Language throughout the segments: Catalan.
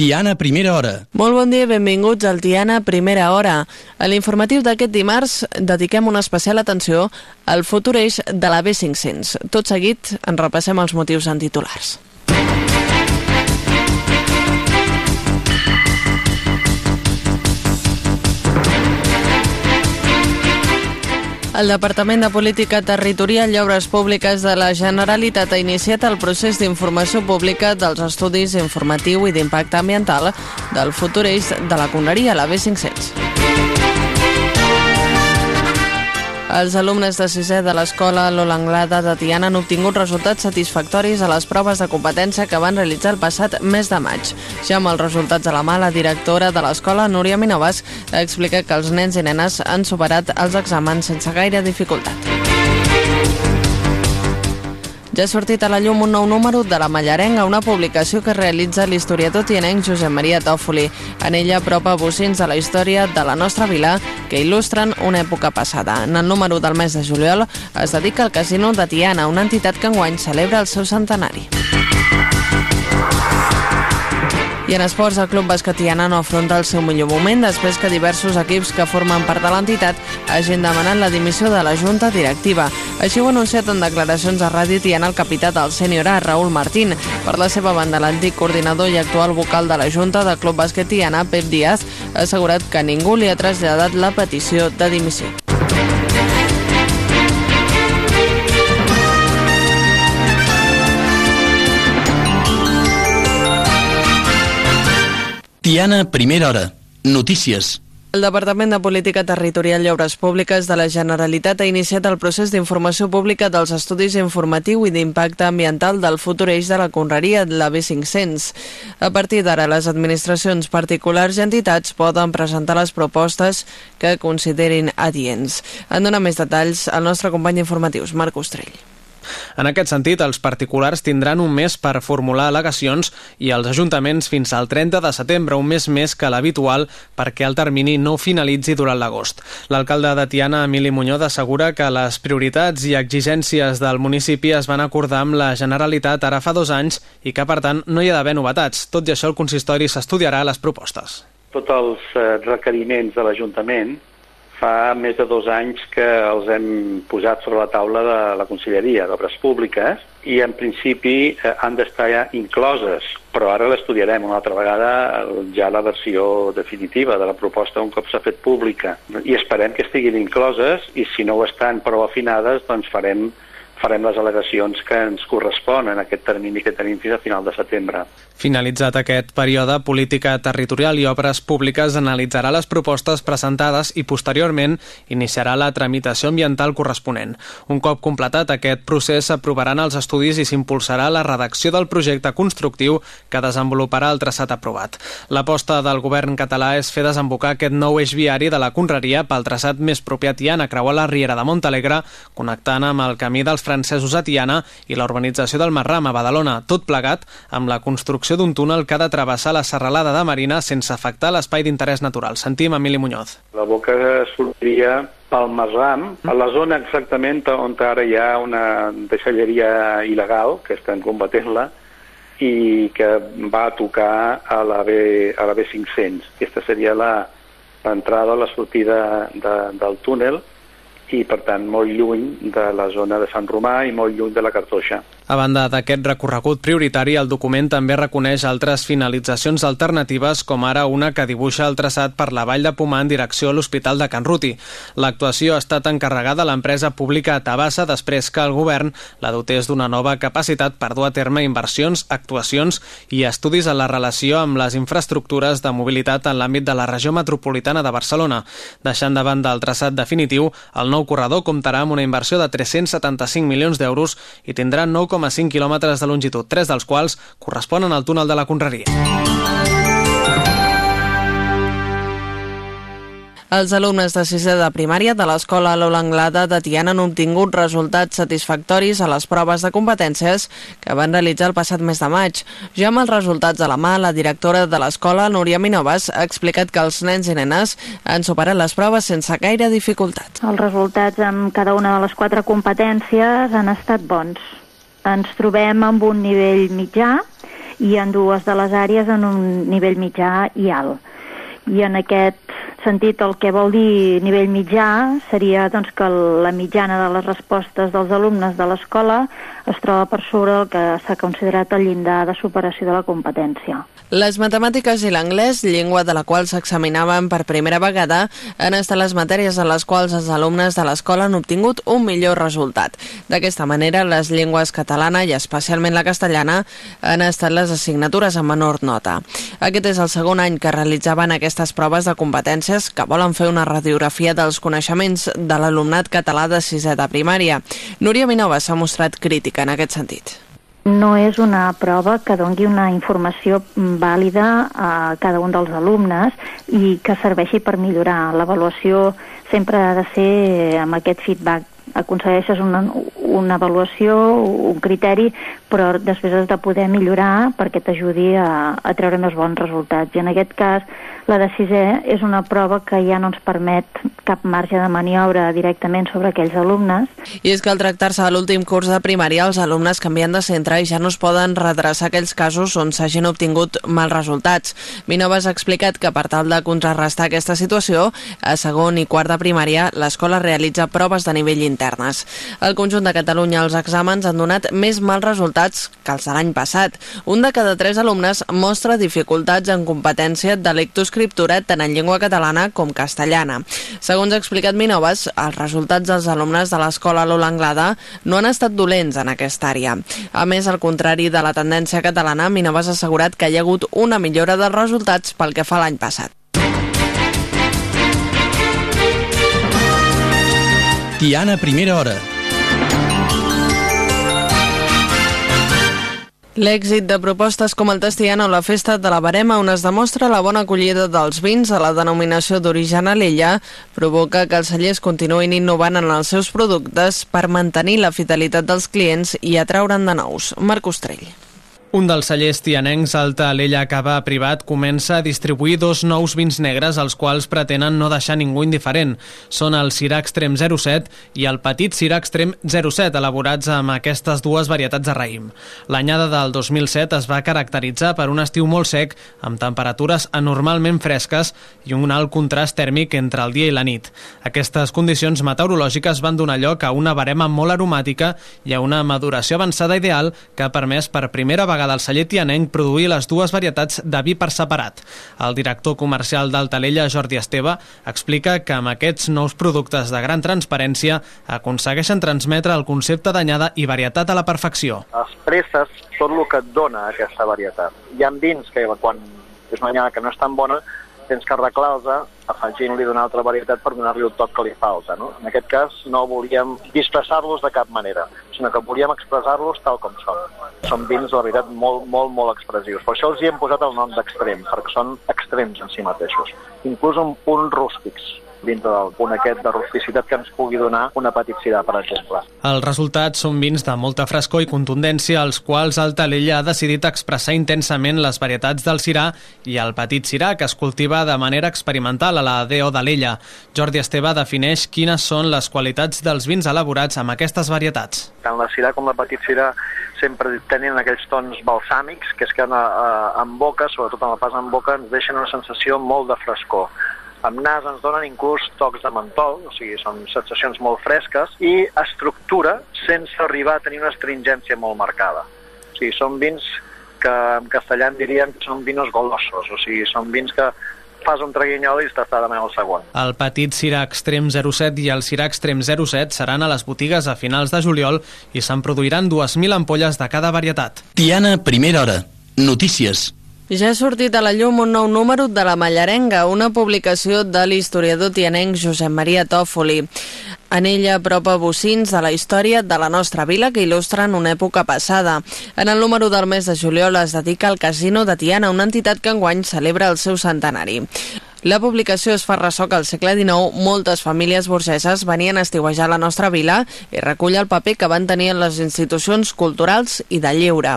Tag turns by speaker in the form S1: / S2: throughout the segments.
S1: Tiana, primera hora.
S2: Molt bon dia i benvinguts al Tiana, primera hora. A l'informatiu d'aquest dimarts dediquem una especial atenció al futur eix de la B500. Tot seguit en repassem els motius en titulars. El Departament de Política Territorial i Obres Públiques de la Generalitat ha iniciat el procés d'informació pública dels estudis informatiu i d'impacte ambiental del futur eix de la Conneria, la B500. Els alumnes de sisè de l'escola Lola Anglada de Tiana han obtingut resultats satisfactoris a les proves de competència que van realitzar el passat mes de maig. Ja amb els resultats a la mà, la directora de l'escola, Núria Minovas, explica que els nens i nenes han superat els exàmens sense gaire dificultat. Ja ha sortit a la llum un nou número de la Mallarenga, una publicació que realitza l'historiador tianenc Josep Maria Tòfoli. En ella apropa bocins de la història de la nostra vila que il·lustren una època passada. En el número del mes de juliol es dedica al Casino de Tiana, una entitat que enguany celebra el seu centenari. I en esports, el Club Basquetiana no afronta el seu millor moment després que diversos equips que formen part de l'entitat hagin demanat la dimissió de la Junta Directiva. Així ho ha anunciat en declaracions a Ràdio Tiana el capità del sènior A, Raül Martín. Per la seva banda, l'antic coordinador i actual vocal de la Junta del Club Basquetiana, Pep Díaz, ha assegurat que ningú li ha traslladat la petició de dimissió.
S1: Tiana, primera hora. Notícies.
S2: El Departament de Política Territorial i Obres Públiques de la Generalitat ha iniciat el procés d'informació pública dels estudis informatiu i d'impacte ambiental del futur eix de la Conreria, la B500. A partir d'ara, les administracions particulars i entitats poden presentar les propostes que considerin adients. En dona més detalls el nostre company informatius, Marc Ostrell.
S3: En aquest sentit, els particulars tindran un mes per formular al·legacions i els ajuntaments fins al 30 de setembre, un mes més que l'habitual perquè el termini no finalitzi durant l'agost. L'alcalde de Tiana, Emili Muñoz, assegura que les prioritats i exigències del municipi es van acordar amb la Generalitat ara fa dos anys i que, per tant, no hi ha d'haver novetats. Tot i això, el consistori s'estudiarà les propostes.
S4: Tots els eh, requeriments de l'Ajuntament fa més de dos anys que els hem posat sobre la taula de la Conselleria d'Obres Públiques i en principi eh, han d'estar ja incloses, però ara l'estudiarem una altra vegada ja la versió definitiva de la proposta un cop s'ha fet pública. I esperem que estiguin incloses i si no ho estan prou afinades doncs farem farem les al·legacions que ens corresponen en aquest termini que tenim fins a final de setembre.
S3: Finalitzat aquest període, Política Territorial i Obres Públiques analitzarà les propostes presentades i posteriorment iniciarà la tramitació ambiental corresponent. Un cop completat aquest procés, s'aprovaran els estudis i s'impulsarà la redacció del projecte constructiu que desenvoluparà el traçat aprovat. L'aposta del govern català és fer desembocar aquest nou eix viari de la Conreria pel traçat més propi a Tiana, creuar la Riera de Montalegre, connectant amb el camí dels francesos a Tiana i la urbanització del Marram a Badalona, tot plegat amb la construcció d'un túnel que ha de travessar la serralada de Marina sense afectar l'espai d'interès natural. Sentim Emili Muñoz.
S4: La boca sortiria pel Marram, a la zona exactament on ara hi ha una deixalleria il·legal, que estan combatent-la, i que va tocar a la, B, a la B500. Aquesta seria l'entrada o la sortida de, del túnel, i per tant molt lluny de la zona de Sant Romà i molt lluny de la Cartoixa.
S3: A banda d'aquest recorregut prioritari, el document també reconeix altres finalitzacions alternatives, com ara una que dibuixa el traçat per la Vall de Pomar en direcció a l'Hospital de Can Ruti. L'actuació ha estat encarregada a l'empresa pública Tabassa després que el govern la dotés d'una nova capacitat per dur a terme inversions, actuacions i estudis en la relació amb les infraestructures de mobilitat en l'àmbit de la regió metropolitana de Barcelona. Deixant davant del traçat definitiu, el nou corredor comptarà amb una inversió de 375 milions d'euros i tindrà 9, 1,5 quilòmetres de longitud, tres dels quals corresponen al túnel de la Conreria.
S2: Els alumnes de sisè de primària de l'escola Lola Anglada de Tiana han obtingut resultats satisfactoris a les proves de competències que van realitzar el passat mes de maig. Ja amb els resultats a la mà, la directora de l'escola, Núria Minovas, ha explicat que els nens i nenes han superat les proves sense gaire dificultat.
S5: Els resultats amb cada una de les quatre competències han estat bons ens trobem amb un nivell mitjà i en dues de les àrees en un nivell mitjà i alt. I en aquest sentit el que vol dir nivell mitjà seria doncs, que la mitjana de les respostes dels alumnes de l'escola es troba per sobre el que s'ha considerat el llindar de superació de la competència.
S2: Les matemàtiques i l'anglès, llengua de la qual s'examinaven per primera vegada, han estat les matèries en les quals els alumnes de l'escola han obtingut un millor resultat. D'aquesta manera, les llengües catalana i especialment la castellana han estat les assignatures amb menor nota. Aquest és el segon any que realitzaven aquestes proves de competències que volen fer una radiografia dels coneixements de l'alumnat català de sisè de primària. Núria Minova s'ha mostrat crítica en aquest sentit
S5: no és una prova que dongui una informació vàlida a cada un dels alumnes i que serveixi per millorar. L'avaluació sempre ha de ser amb aquest feedback aconsegueixes una, una avaluació, un criteri, però després has de poder millorar perquè t'ajudi a, a treure més bons resultats. I en aquest cas, la de sisè és una prova que ja no ens permet cap marge de maniobra directament sobre aquells alumnes.
S2: I és que al tractar-se de l'últim curs de primària, els alumnes canvien de centre i ja no es poden redreçar aquells casos on s'hagin obtingut mals resultats. Minova ha explicat que per tal de contrarrestar aquesta situació, a segon i quart de primària, l'escola realitza proves de nivell internes. Al conjunt de Catalunya, els exàmens han donat més mals resultats que els de l'any passat. Un de cada tres alumnes mostra dificultats en competència de lectoescriptura tant en llengua catalana com castellana. Segons ha explicat Minoves, els resultats dels alumnes de l'escola Lola Anglada no han estat dolents en aquesta àrea. A més, al contrari de la tendència catalana, Minoves ha assegurat que hi ha hagut una millora dels resultats pel que fa l'any passat.
S1: Tiana, primera hora.
S2: L'èxit de propostes com el Testiana o la Festa de la Barema, on es demostra la bona acollida dels vins a la denominació d'origen a l'ella, provoca que els cellers continuïn innovant en els seus productes per mantenir la fidelitat dels clients i atraure'n de nous. Marc Ostrell.
S3: Un dels cellers tianencs, Alta Alella Cava Privat, comença a distribuir dos nous vins negres als quals pretenen no deixar ningú indiferent. Són el Syrah Extrem 07 i el Petit Syrah Extrem 07, elaborats amb aquestes dues varietats de raïm. L'anyada del 2007 es va caracteritzar per un estiu molt sec, amb temperatures anormalment fresques i un alt contrast tèrmic entre el dia i la nit. Aquestes condicions meteorològiques van donar lloc a una barema molt aromàtica i a una maduració avançada ideal que ha permès per primera vegada vegada el celler tianenc produir les dues varietats de vi per separat. El director comercial d'Altalella, Jordi Esteve, explica que amb aquests nous productes de gran transparència aconsegueixen transmetre el concepte d'anyada i varietat a la perfecció.
S6: Els presses són el que et dona aquesta varietat. Hi ha vins que quan és una anyada que no és tan bona, tens que arreglar-los afegint-li d'una altra varietat per donar-li el toc que li falta. No? En aquest cas no volíem disfressar-los de cap manera, sinó que volíem expressar-los tal com són. Són vins, la veritat, molt, molt, molt expressius. Per això els hi hem posat el nom d'extrem, perquè són extrems en si mateixos. Inclús un punt rústics dintre del punt aquest de rusticitat que ens pugui donar una petit cirà, per exemple.
S3: Els resultats són vins de molta frescor i contundència, als quals Altalella ha decidit expressar intensament les varietats del cirà i el petit cirà, que es cultiva de manera experimental a la DO d'Alella. Jordi Esteve defineix quines són les qualitats dels vins elaborats amb aquestes varietats.
S6: Tant la cirà com la petit cirà sempre tenen aquells tons balsàmics, que és que en, en boca, sobretot en la pas en boca, ens deixen una sensació molt de frescor amb nas ens donen inclús tocs de mentol, o sigui, són sensacions molt fresques, i estructura sense arribar a tenir una astringència molt marcada. O sigui, són vins que en castellà en diríem que són vinos golosos, o sigui, són vins que fas un traguinyol i estàs demà el segon.
S3: El petit Cira Extrem 07 i el Cira Extrem 07 seran a les botigues a finals de juliol i se'n produiran 2.000 ampolles de cada varietat.
S1: Tiana, primera hora. Notícies.
S2: Ja ha sortit a la llum un nou número de La Mallarenga, una publicació de l'historiador tianenc Josep Maria Tòfoli. En ella apropa bocins de la història de la nostra vila que il·lustren una època passada. En el número del mes de juliol es dedica al Casino de Tiana, una entitat que enguany celebra el seu centenari. La publicació es fa ressò que al segle XIX moltes famílies burgeses venien a estiuejar la nostra vila i recull el paper que van tenir en les institucions culturals i de lleure.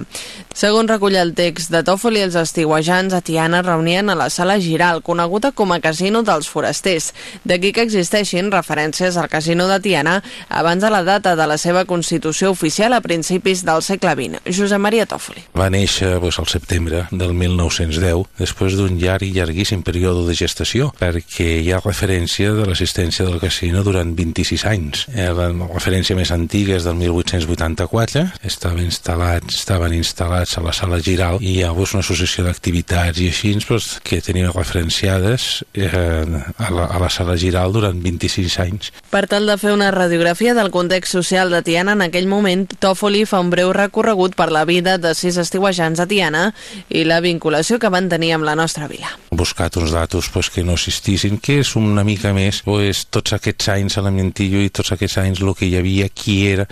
S2: Segons recull el text de Tòfoli, els estiuejants a Tiana reunien a la sala Giral, coneguda com a Casino dels Forasters. D'aquí que existeixin referències al Casino de Tiana abans de la data de la seva constitució oficial a principis del segle XX. Josep Maria Tòfoli.
S7: Va néixer pues, al setembre del 1910, després d'un llarg i llarguíssim període de gestació, perquè hi ha referència de l'assistència del casino durant 26 anys. Eh, la referència més antiga és del 1884, estaven instal·lats, estaven instal·lats a la sala Giral i hi ha una associació d'activitats i així pues, que tenien referenciades eh, a, la, a la sala Giral durant 26 anys.
S2: Per tal de fer una radiografia del context social de Tiana en aquell moment, Tòfoli fa un breu recorregut per la vida de sis estiuejants a Tiana i la vinculació que van tenir amb la nostra vila.
S7: He buscat uns datos pues, que no existissin, que és una mica més pues, tots aquests anys a la Mentillo i tots aquests anys el que hi havia, qui era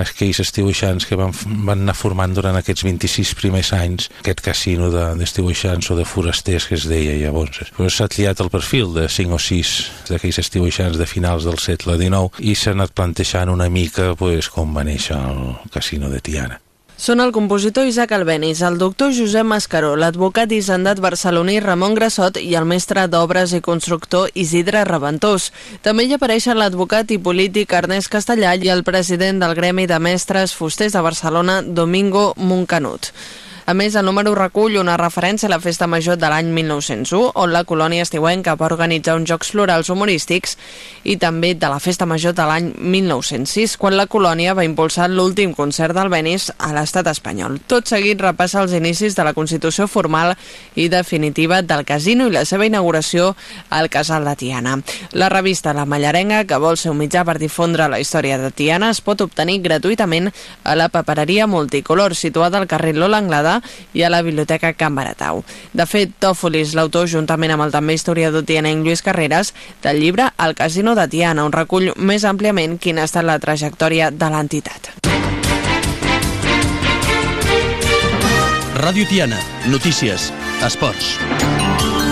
S7: aquells estiuejants que van, van anar formant durant aquests 26 primers anys aquest casino d'estiuejants de, o de forasters que es deia llavors. Pues, s'ha triat el perfil de 5 o 6 d'aquells estiuejants de finals del segle XIX i s'ha anat plantejant una mica pues, com va néixer el casino de Tiana.
S2: Són el compositor Isaac Albenis, el doctor Josep Mascaró, l'advocat hisendat barceloní Ramon Grassot i el mestre d'obres i constructor Isidre Reventós. També hi apareixen l'advocat i polític Ernest Castellà i el president del Gremi de Mestres Fusters de Barcelona, Domingo Moncanut. A més, el número recull una referència a la Festa Major de l'any 1901, on la colònia estiuenca va organitzar uns jocs florals humorístics, i també de la Festa Major de l'any 1906, quan la colònia va impulsar l'últim concert del Benis a l'estat espanyol. Tot seguit repassa els inicis de la Constitució formal i definitiva del casino i la seva inauguració al Casal de Tiana. La revista La Mallarenga, que vol ser un mitjà per difondre la història de Tiana, es pot obtenir gratuïtament a la papereria multicolor situada al carrer Lola Anglada i a la Biblioteca Can Baratau. De fet, Tòfolis, l'autor, juntament amb el també historiador tianenc Lluís Carreras, del llibre El Casino de Tiana, on recull més àmpliament quina ha estat la trajectòria de l'entitat.
S1: Ràdio Tiana, notícies, esports.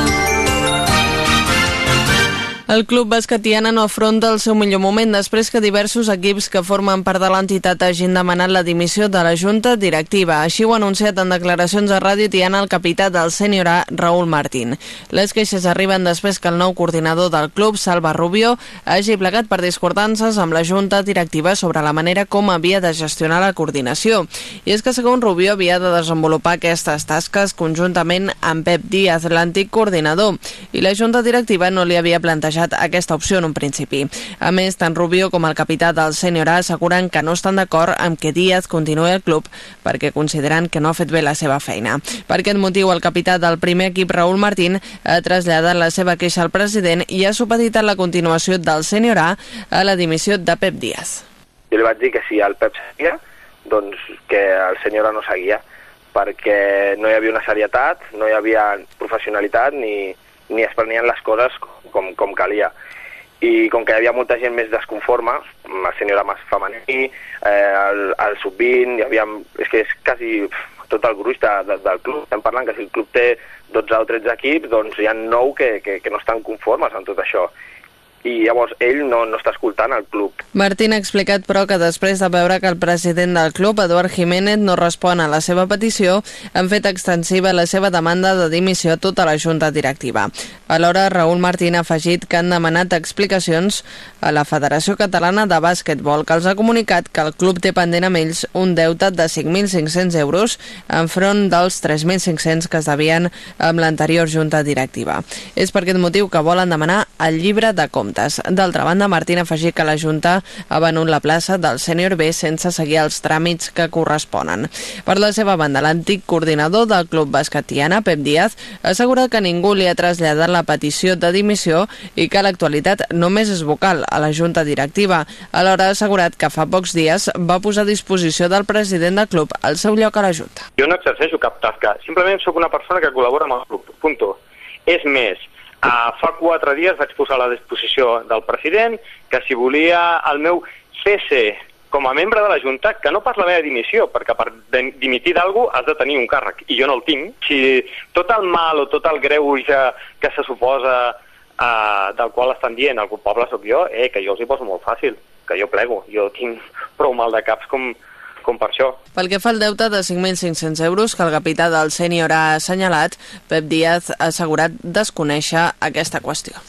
S2: El club basquetiana no afronta el seu millor moment després que diversos equips que formen part de l'entitat hagin demanat la dimissió de la junta directiva. Així ho ha anunciat en declaracions a Ràdio Tiana el capità del sènior A, Raül Martín. Les queixes arriben després que el nou coordinador del club, Salva Rubio, hagi plegat per discordances amb la junta directiva sobre la manera com havia de gestionar la coordinació. I és que, segons Rubio, havia de desenvolupar aquestes tasques conjuntament amb Pep Díaz, l'antic coordinador, i la junta directiva no li havia plantejat plantejat aquesta opció en un principi. A més, tant Rubio com el capità del Sènior A asseguren que no estan d'acord amb que Díaz continuï al club perquè consideren que no ha fet bé la seva feina. Per aquest motiu, el capità del primer equip, Raül Martín, ha traslladat la seva queixa al president i ha supeditat la continuació del Sènior A a la dimissió de Pep Díaz.
S8: Jo li vaig dir que si el Pep seguia, doncs que el senyor no seguia, perquè no hi havia una serietat, no hi havia professionalitat ni, ni es prenien les coses com, com calia. I com que hi havia molta gent més desconforme, el senyor Amas femení, eh, el, el sub-20, hi havia, és que és quasi tot el gruix de, de, del club. Estem parlant que si el club té 12 o 13 equips, doncs hi ha 9 que, que, que no estan conformes amb tot això i llavors ell no, no està escoltant el club.
S2: Martín ha explicat, però, que després de veure que el president del club, Eduard Jiménez, no respon a la seva petició, han fet extensiva la seva demanda de dimissió a tota la junta directiva. Alhora, Raül Martín ha afegit que han demanat explicacions a la Federació Catalana de Bàsquetbol, que els ha comunicat que el club té pendent amb ells un deute de 5.500 euros enfront dels 3.500 que es devien amb l'anterior junta directiva. És per aquest motiu que volen demanar el llibre de comptes comptes. D'altra banda, Martín afegit que la Junta ha venut la plaça del sènior B sense seguir els tràmits que corresponen. Per la seva banda, l'antic coordinador del Club Basquetiana, Pep Díaz, assegura que ningú li ha traslladat la petició de dimissió i que l'actualitat només és vocal a la Junta Directiva. Alhora ha assegurat que fa pocs dies va posar a disposició del president del club el seu lloc a la Junta.
S9: Jo no exerceixo cap tasca, simplement sóc una persona que col·labora amb el club, punto. És més, Uh, fa quatre dies vaig posar a la disposició del president que si volia el meu cese com a membre de la Junta, que no pas la meva dimissió, perquè per dimitir d'algú has de tenir un càrrec, i jo no el tinc. Si tot el mal o tot el greu ja que se suposa eh, del qual estan dient el poble sóc jo, eh, que jo els hi poso molt fàcil, que jo plego, jo tinc prou mal de caps com, com per això.
S2: Pel que fa al deute de 5.500 euros que el capità del sènior ha assenyalat, Pep Díaz ha assegurat desconèixer aquesta qüestió.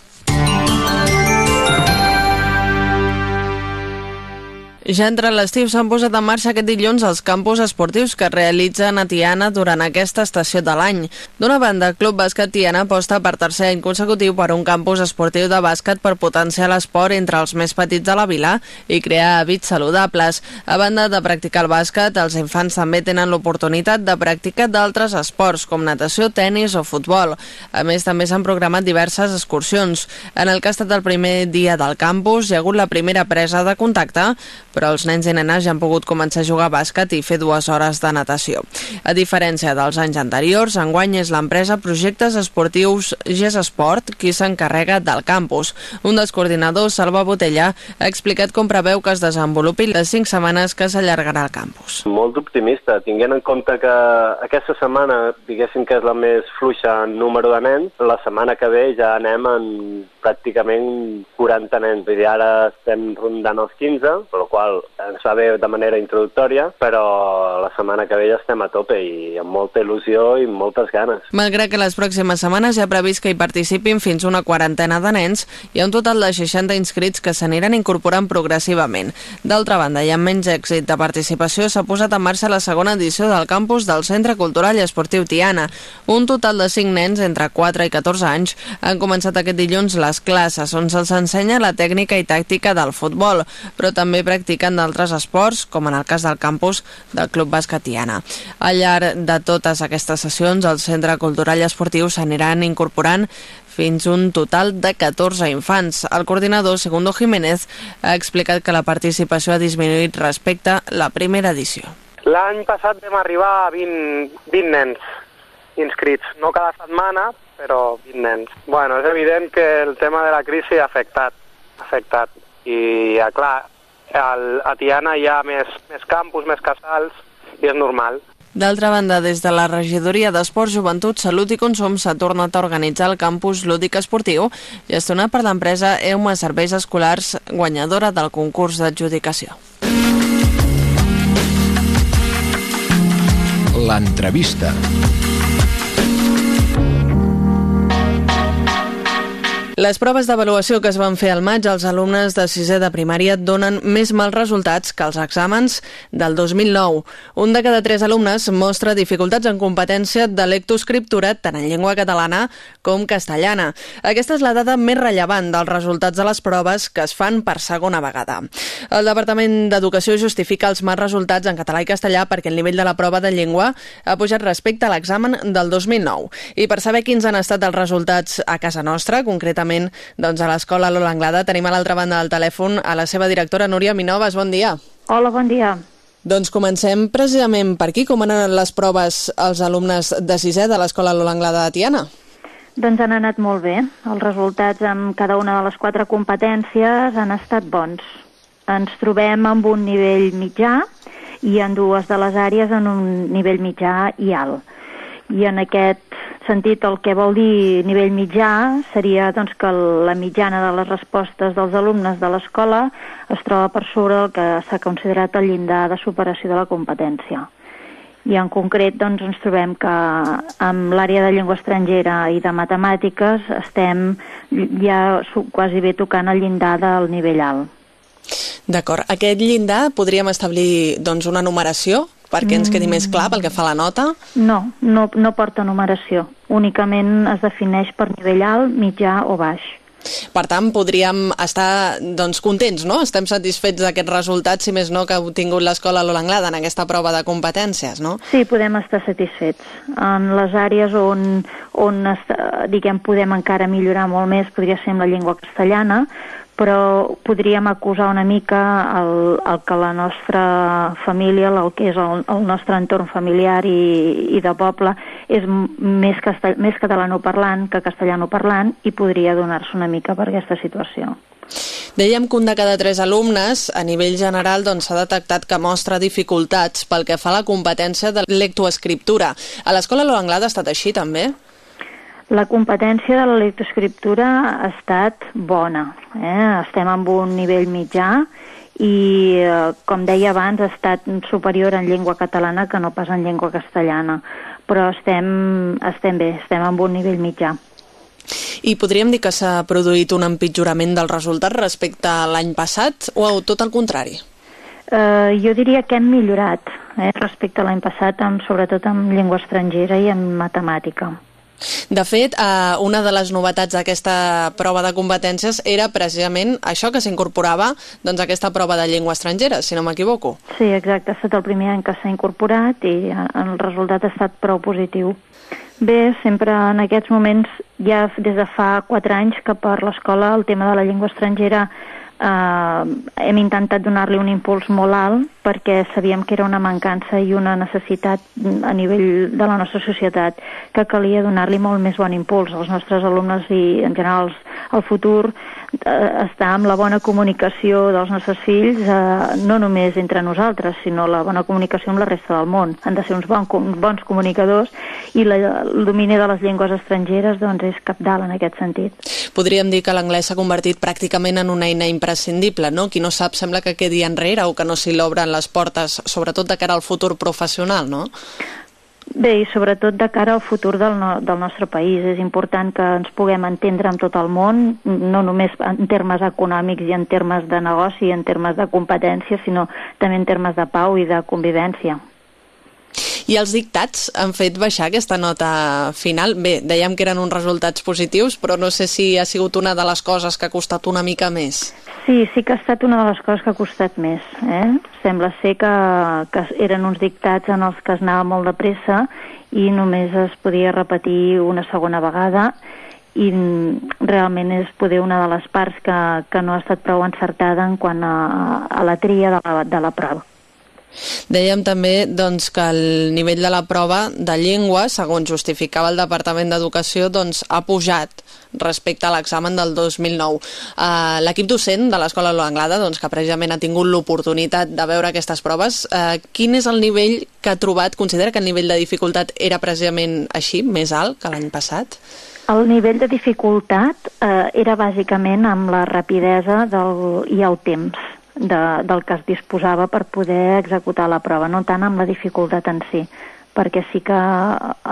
S2: Ja entre l'estiu s'han posat en marxa aquest dilluns els campus esportius que realitzen a Tiana durant aquesta estació de l'any. D'una banda, el Club Bàsquet Tiana aposta per tercer any consecutiu per un campus esportiu de bàsquet per potenciar l'esport entre els més petits de la vila i crear hàbits saludables. A banda de practicar el bàsquet, els infants també tenen l'oportunitat de practicar d'altres esports com natació, tennis o futbol. A més, també s'han programat diverses excursions. En el que ha estat el primer dia del campus, hi ha hagut la primera presa de contacte però els nens i nenes ja han pogut començar a jugar a bàsquet i fer dues hores de natació. A diferència dels anys anteriors, enguany és l'empresa Projectes Esportius GES Esport qui s'encarrega del campus. Un dels coordinadors, Salva Botella, ha explicat com preveu que es desenvolupin les cinc setmanes que s'allargarà el campus.
S10: Molt optimista, tinguent en compte que aquesta setmana, diguéssim que és la més fluixa en número de nens, la setmana que ve ja anem en pràcticament 40 nens. Vull dir, ara estem rondant els 15, per la qual ens va bé de manera introductòria, però la setmana que ve ja estem a tope i amb molta il·lusió i moltes ganes.
S2: Malgrat que les pròximes setmanes ja previst que hi participin fins una quarantena de nens, hi ha un total de 60 inscrits que s'aniran incorporant progressivament. D'altra banda, i amb menys èxit de participació, s'ha posat en marxa la segona edició del campus del Centre Cultural i Esportiu Tiana. Un total de 5 nens entre 4 i 14 anys han començat aquest dilluns les classes, on se'ls ensenya la tècnica i tàctica del futbol, però també practiquen d'altres esports, com en el cas del campus del Club Bascatiana. Al llarg de totes aquestes sessions, el Centre Cultural i Esportiu s'aniran incorporant fins un total de 14 infants. El coordinador, Segundo Jiménez, ha explicat que la participació ha disminuït respecte a la primera edició.
S9: L'any passat vam arribar a 20, 20 nens inscrits, no cada setmana, però 20 nens. Bueno, és evident que el tema de la crisi ha afectat, ha afectat. I, ja, clar, al, a Tiana hi ha més, més campus, més casals, i és normal.
S2: D'altra banda, des de la Regidoria d'Esports, Joventut, Salut i Consum s'ha tornat a organitzar el campus lúdic esportiu gestionat per l'empresa Euma Serveis Escolars, guanyadora del concurs d'adjudicació.
S1: L'entrevista.
S2: Les proves d'avaluació que es van fer al maig als alumnes de sisè de primària donen més mals resultats que els exàmens del 2009. Un de cada tres alumnes mostra dificultats en competència de lectoescriptura tant en llengua catalana com castellana. Aquesta és la dada més rellevant dels resultats de les proves que es fan per segona vegada. El Departament d'Educació justifica els mals resultats en català i castellà perquè el nivell de la prova de llengua ha pujat respecte a l'examen del 2009. I per saber quins han estat els resultats a casa nostra, concretament concretament doncs, a l'Escola Lola Anglada. Tenim a l'altra banda del telèfon a la seva directora, Núria Minoves. Bon dia.
S5: Hola, bon dia.
S2: Doncs comencem precisament per aquí. Com han anat les proves als alumnes de sisè de l'Escola Lola Anglada de Tiana?
S5: Doncs han anat molt bé. Els resultats amb cada una de les quatre competències han estat bons. Ens trobem amb un nivell mitjà i en dues de les àrees en un nivell mitjà i alt. I en aquest sentit el que vol dir nivell mitjà seria doncs, que la mitjana de les respostes dels alumnes de l'escola es troba per sobre el que s'ha considerat el llindar de superació de la competència. I en concret doncs, ens trobem que amb l'àrea de llengua estrangera i de matemàtiques estem ja quasi bé tocant el llindar del nivell alt.
S2: D'acord. Aquest llindar podríem establir doncs, una numeració perquè ens quedi més clar pel que fa a la nota?
S5: No, no, no porta numeració. Únicament es defineix per nivell alt, mitjà o baix.
S2: Per tant, podríem estar doncs, contents, no? Estem satisfets d'aquest resultat, si més no, que ha obtingut l'escola Lola Anglada en aquesta prova de competències, no?
S5: Sí, podem estar satisfets. En les àrees on, on diguem, podem encara millorar molt més podria ser en la llengua castellana, però podríem acusar una mica el, el que la nostra família, el que és el, el nostre entorn familiar i, i de poble, és més, castell, més catalanoparlant que castellanoparlant i podria donar-se una mica per aquesta situació.
S2: Dèiem que un de cada tres alumnes, a nivell general, doncs, s'ha doncs, detectat que mostra dificultats pel que fa a la competència de lectoescriptura. A l'escola Loanglada ha estat així, també?
S5: La competència de la lectoescriptura ha estat bona. Eh? Estem en un nivell mitjà i, eh, com deia abans, ha estat superior en llengua catalana que no pas en llengua castellana. Però estem, estem bé, estem en un nivell mitjà.
S2: I podríem dir que s'ha produït un empitjorament del resultat respecte a l'any passat o tot el contrari?
S5: Uh, jo diria que hem millorat eh, respecte a l'any passat, amb, sobretot en llengua estrangera i en matemàtica.
S2: De fet, eh, una de les novetats d'aquesta prova de competències era precisament això que s'incorporava doncs, aquesta prova de llengua estrangera, si no m'equivoco.
S5: Sí, exacte. Ha estat el primer any que s'ha incorporat i eh, el resultat ha estat prou positiu. Bé, sempre en aquests moments, ja des de fa quatre anys que per l'escola el tema de la llengua estrangera eh, hem intentat donar-li un impuls molt alt perquè sabíem que era una mancança i una necessitat a nivell de la nostra societat que calia donar-li molt més bon impuls als nostres alumnes i en general al futur eh, estar amb la bona comunicació dels nostres fills eh, no només entre nosaltres sinó la bona comunicació amb la resta del món. Han de ser uns bon, bons comunicadors i la, el domini de les llengües estrangeres doncs és capdalt en aquest sentit.
S2: Podríem dir que l'anglès s'ha convertit pràcticament en una eina imprescindible, no? Qui no sap sembla que quedi enrere o que no s'hi l'obren les portes, sobretot de cara al futur professional, no?
S5: Bé, i sobretot de cara al futur del, no, del nostre país. És important que ens puguem entendre amb tot el món, no només en termes econòmics i en termes de negoci i en termes de competència, sinó també en termes de pau i de convivència.
S2: I els dictats han fet baixar aquesta nota final? Bé, dèiem que eren uns resultats positius, però no sé si ha sigut una de les coses que ha costat una mica més.
S5: Sí, sí que ha estat una de les coses que ha costat més. Eh? Sembla ser que, que eren uns dictats en els que es anava molt de pressa i només es podia repetir una segona vegada i realment és poder una de les parts que, que no ha estat prou encertada en quant a, a la tria de la, de la prova.
S2: Dèiem també doncs, que el nivell de la prova de llengua, segons justificava el Departament d'Educació, doncs, ha pujat respecte a l'examen del 2009. Uh, L'equip docent de l'Escola Loanglada, doncs, que precisament ha tingut l'oportunitat de veure aquestes proves, uh, quin és el nivell que ha trobat? Considera que el nivell de dificultat era precisament així, més alt que l'any passat?
S5: El nivell de dificultat eh, era bàsicament amb la rapidesa del, i el temps de, del que es disposava per poder executar la prova, no tant amb la dificultat en si, perquè sí que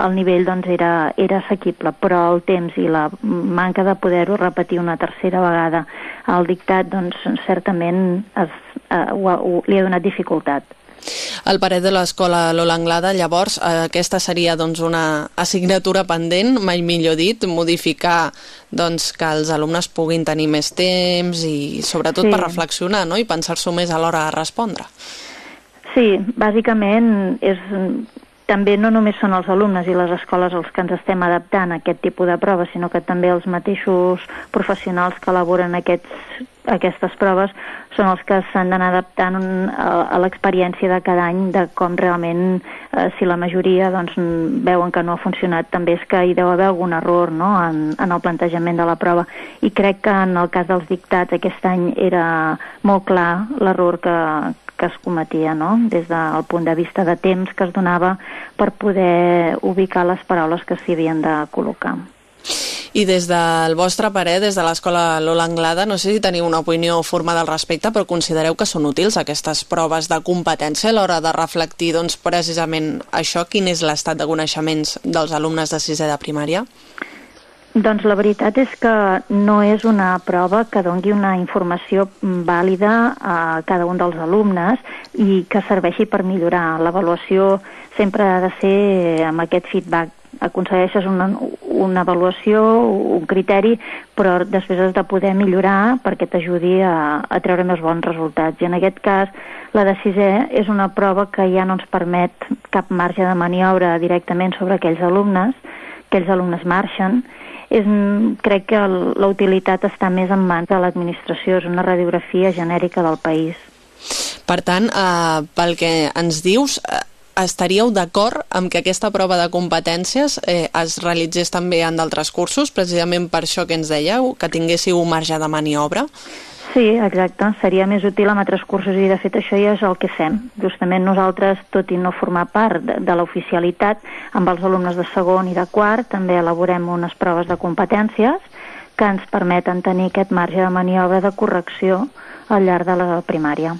S5: el nivell doncs, era, era assequible, però el temps i la manca de poder-ho repetir una tercera vegada al dictat, doncs, certament es, eh, ho, ho, li ha donat dificultat.
S2: El parer de l'escola Lola Anglada, llavors, eh, aquesta seria doncs, una assignatura pendent, mai millor dit, modificar doncs, que els alumnes puguin tenir més temps i sobretot sí. per reflexionar no? i pensar-s'ho més a l'hora de respondre.
S5: Sí, bàsicament és també no només són els alumnes i les escoles els que ens estem adaptant a aquest tipus de proves, sinó que també els mateixos professionals que elaboren aquests, aquestes proves són els que s'han d'anar adaptant a, a l'experiència de cada any de com realment, eh, si la majoria doncs, veuen que no ha funcionat, també és que hi deu haver algun error no? en, en el plantejament de la prova. I crec que en el cas dels dictats aquest any era molt clar l'error que, que es cometia, no? des del punt de vista de temps que es donava per poder ubicar les paraules que s'hi havien de col·locar.
S2: I des del vostre parer, des de l'Escola Lola Anglada, no sé si teniu una opinió formada al respecte, però considereu que són útils aquestes proves de competència a l'hora de reflectir doncs, precisament això, quin és l'estat de coneixements dels alumnes de sisè de primària?
S5: Doncs la veritat és que no és una prova que dongui una informació vàlida a cada un dels alumnes i que serveixi per millorar. L'avaluació sempre ha de ser amb aquest feedback. Aconsegueixes una, una avaluació, un criteri, però després has de poder millorar perquè t'ajudi a, a treure més bons resultats. I en aquest cas, la de sisè és una prova que ja no ens permet cap marge de maniobra directament sobre aquells alumnes, aquells alumnes marxen, és, crec que la utilitat està més en mans de l'administració, és una radiografia genèrica del país.
S2: Per tant, eh, pel que ens dius, eh, estaríeu d'acord amb que aquesta prova de competències eh, es realitzés també en d'altres cursos, precisament per això que ens dèieu, que tinguéssiu marge de maniobra?
S5: Sí, exacte. Seria més útil amb altres cursos i de fet això ja és el que fem. Justament nosaltres, tot i no formar part de, de l'oficialitat, amb els alumnes de segon i de quart també elaborem unes proves de competències que ens permeten tenir aquest marge de maniobra de correcció al llarg de la primària.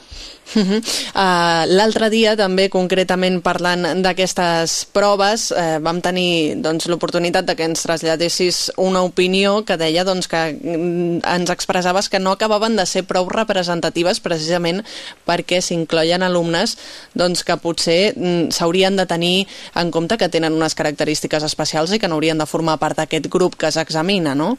S2: Uh -huh. uh, L'altre dia, també concretament parlant d'aquestes proves, eh, vam tenir doncs, l'oportunitat de que ens traslladessis una opinió que deia doncs, que mm, ens expressaves que no acabaven de ser prou representatives precisament perquè s'incloien alumnes doncs, que potser mm, s'haurien de tenir en compte que tenen unes característiques especials i que no haurien de formar part d'aquest grup que s'examina, no?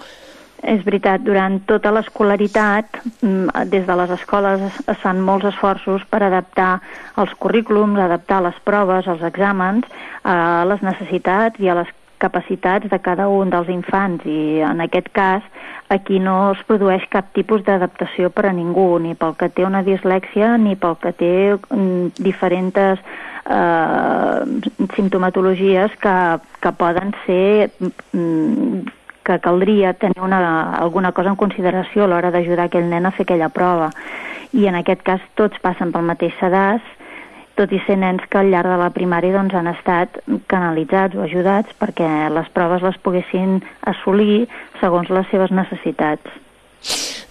S5: És veritat, durant tota l'escolaritat, mm, des de les escoles es fan molts esforços per adaptar els currículums, adaptar les proves, els exàmens, a les necessitats i a les capacitats de cada un dels infants. I en aquest cas aquí no es produeix cap tipus d'adaptació per a ningú, ni pel que té una dislèxia ni pel que té mm, diferents eh, simptomatologies que, que poden ser mm, que caldria tenir una, alguna cosa en consideració a l'hora d'ajudar aquell nen a fer aquella prova. I en aquest cas tots passen pel mateix sedàs, tot i ser nens que al llarg de la primària doncs, han estat canalitzats o ajudats perquè les proves les poguessin assolir segons les seves necessitats.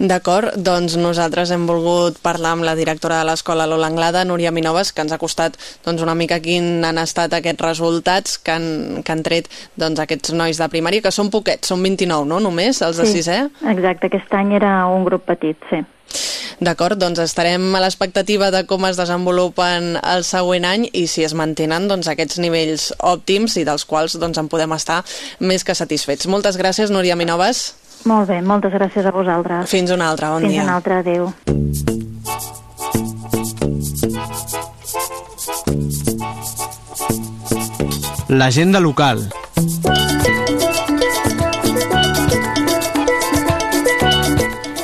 S2: D'acord, doncs nosaltres hem volgut parlar amb la directora de l'escola Lola Anglada, Núria Minoves, que ens ha costat doncs, una mica quin han estat aquests resultats que han, que han tret doncs, aquests nois de primària, que són poquets, són 29, no?, només, els de
S5: sí,
S2: sisè?
S5: exacte, aquest any era un grup petit, sí.
S2: D'acord, doncs estarem a l'expectativa de com es desenvolupen el següent any i si es mantenen doncs, aquests nivells òptims i dels quals doncs, en podem estar més que satisfets. Moltes gràcies, Núria Minoves.
S5: Molt bé, moltes gràcies a vosaltres.
S2: Fins una altra, bon
S5: Fins
S2: dia.
S5: una altra, adeu.
S1: L'agenda local.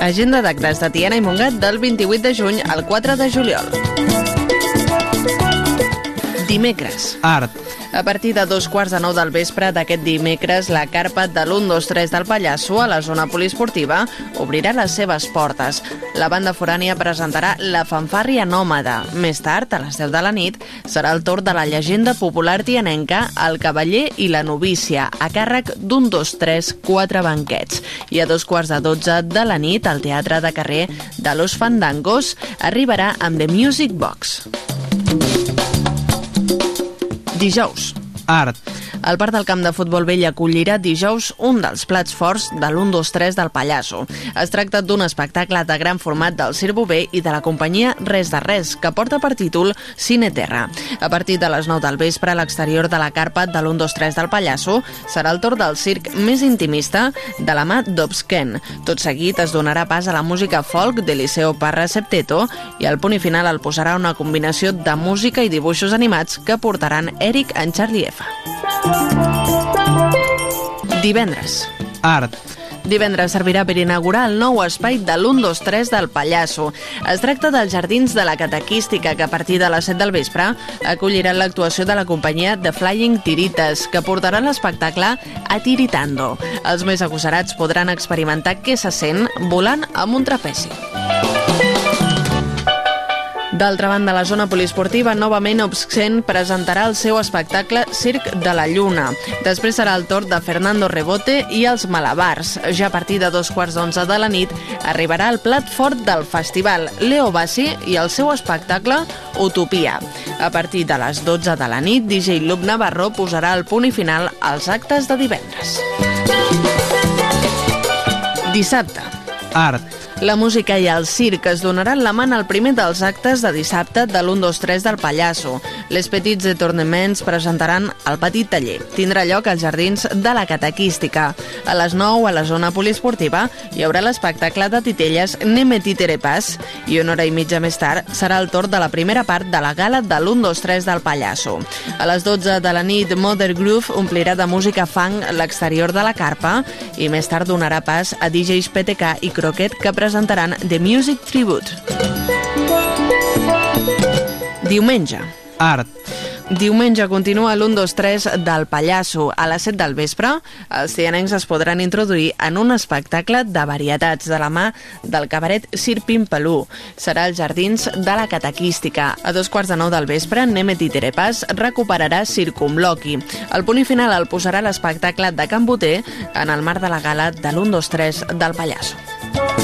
S2: Agenda d'actes de Tiana i Montgat del 28 de juny al 4 de juliol. Dimecres.
S1: Art.
S2: A partir de dos quarts de nou del vespre d'aquest dimecres, la carpa de l'1-2-3 del Pallasso a la zona poliesportiva obrirà les seves portes. La banda forània presentarà La fanfàrria nòmada. Més tard, a les 10 de la nit, serà el torn de la llegenda popular tianenca El cavaller i la novícia, a càrrec d'un, dos, tres, quatre banquets. I a dos quarts de 12 de la nit, al Teatre de Carrer de Los Fandangos arribarà amb The Music Box. Dijous.
S1: Art.
S2: El Parc del Camp de Futbol Vell acollirà dijous un dels plats forts de l'1-2-3 del Pallasso. Es tracta d'un espectacle de gran format del Circ Bové i de la companyia Res de Res, que porta per títol Cine Terra. A partir de les 9 del vespre, a l'exterior de la carpa de l'1-2-3 del Pallasso, serà el torn del circ més intimista de la mà d'Obsken. Tot seguit es donarà pas a la música folk de Liceo Parra Septeto i al punt i final el posarà una combinació de música i dibuixos animats que portaran Eric en Charlie F. Divendres.
S1: Art.
S2: Divendres servirà per inaugurar el nou espai de l'1-2-3 del Pallasso. Es tracta dels Jardins de la Catequística, que a partir de les 7 del vespre acolliran l'actuació de la companyia The Flying Tirites, que portarà l'espectacle Atiritando. Els més agosarats podran experimentar què se sent volant amb un trapeci. D'altra banda, la zona poliesportiva, novament Obscen presentarà el seu espectacle Circ de la Lluna. Després serà el torn de Fernando Rebote i els Malabars. Ja a partir de dos quarts d'onze de la nit arribarà el plat fort del festival, Leo Bassi i el seu espectacle Utopia. A partir de les 12 de la nit, DJ Lub Navarro posarà el punt i final als actes de divendres. Dissabte.
S1: Art.
S2: La música i el circ es donaran la mà al primer dels actes de dissabte de l'1-2-3 del Pallasso. Les Petits de Tornements presentaran el Petit Taller. Tindrà lloc als Jardins de la Catequística. A les 9, a la zona poliesportiva, hi haurà l'espectacle de titelles Neme Titere Pas i una hora i mitja més tard serà el torn de la primera part de la gala de l'1-2-3 del Pallasso. A les 12 de la nit, Mother Groove omplirà de música funk l'exterior de la carpa i més tard donarà pas a DJs PTK i Croquet que presentaran The Music Tribute. Diumenge.
S1: Art.
S2: Diumenge continua l'1-2-3 del Pallasso. A les 7 del vespre, els tianencs es podran introduir en un espectacle de varietats de la mà del cabaret Sir Pimpalú. Serà als Jardins de la Catequística. A dos quarts de nou del vespre, Nemet i Terepàs recuperarà Circumloqui. El punt final el posarà l'espectacle de Can Boter en el marc de la gala de l'1-2-3 del Pallasso.